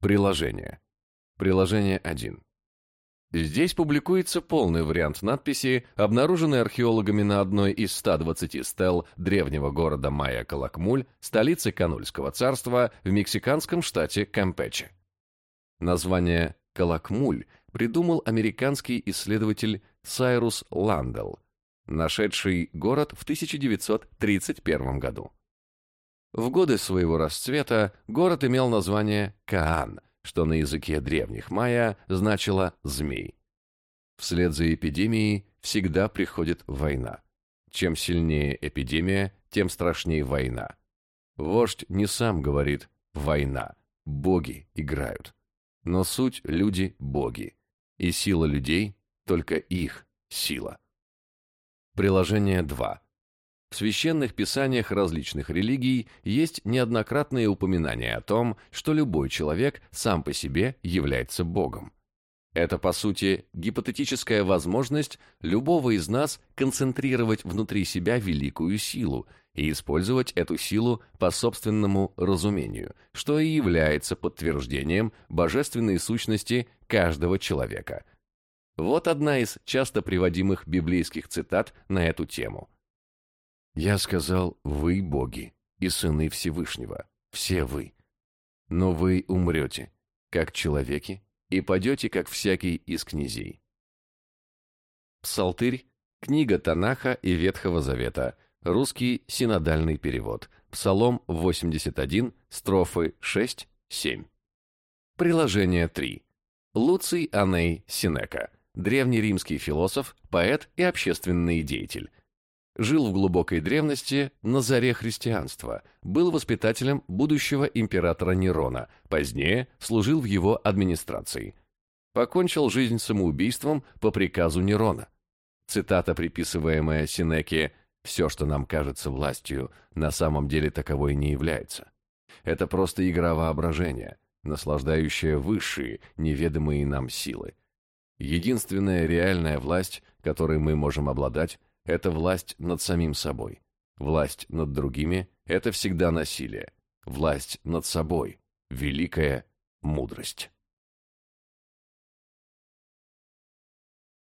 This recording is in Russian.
Приложение. Приложение 1. Здесь публикуется полный вариант надписи, обнаруженной археологами на одной из 120 стел древнего города Майя-Калакмуль, столицы Канульского царства в мексиканском штате Кампече. Название «Калакмуль» придумал американский исследователь Сайрус Ландел, нашедший город в 1931 году. В годы своего расцвета город имел название Каан, что на языке древних майя значило «змей». Вслед за эпидемией всегда приходит война. Чем сильнее эпидемия, тем страшнее война. Вождь не сам говорит «война», боги играют. Но суть – люди – боги. И сила людей – только их сила. Приложение 2. В священных писаниях различных религий есть неоднократные упоминания о том, что любой человек сам по себе является Богом. Это, по сути, гипотетическая возможность любого из нас концентрировать внутри себя великую силу и использовать эту силу по собственному разумению, что и является подтверждением божественной сущности каждого человека. Вот одна из часто приводимых библейских цитат на эту тему – я сказал, вы боги и сыны Всевышнего, все вы. Но вы умрете, как человеки, и падете, как всякий из князей. Псалтырь, книга Танаха и Ветхого Завета, русский синодальный перевод, Псалом 81, строфы 6-7. Приложение 3. Луций Аней Синека, древнеримский философ, поэт и общественный деятель, жил в глубокой древности на заре христианства, был воспитателем будущего императора Нерона, позднее служил в его администрации. Покончил жизнь самоубийством по приказу Нерона. Цитата, приписываемая Синеке «Все, что нам кажется властью, на самом деле таковой не является». Это просто игра воображения, наслаждающая высшие, неведомые нам силы. Единственная реальная власть, которой мы можем обладать, это власть над самим собой. Власть над другими – это всегда насилие. Власть над собой – великая мудрость.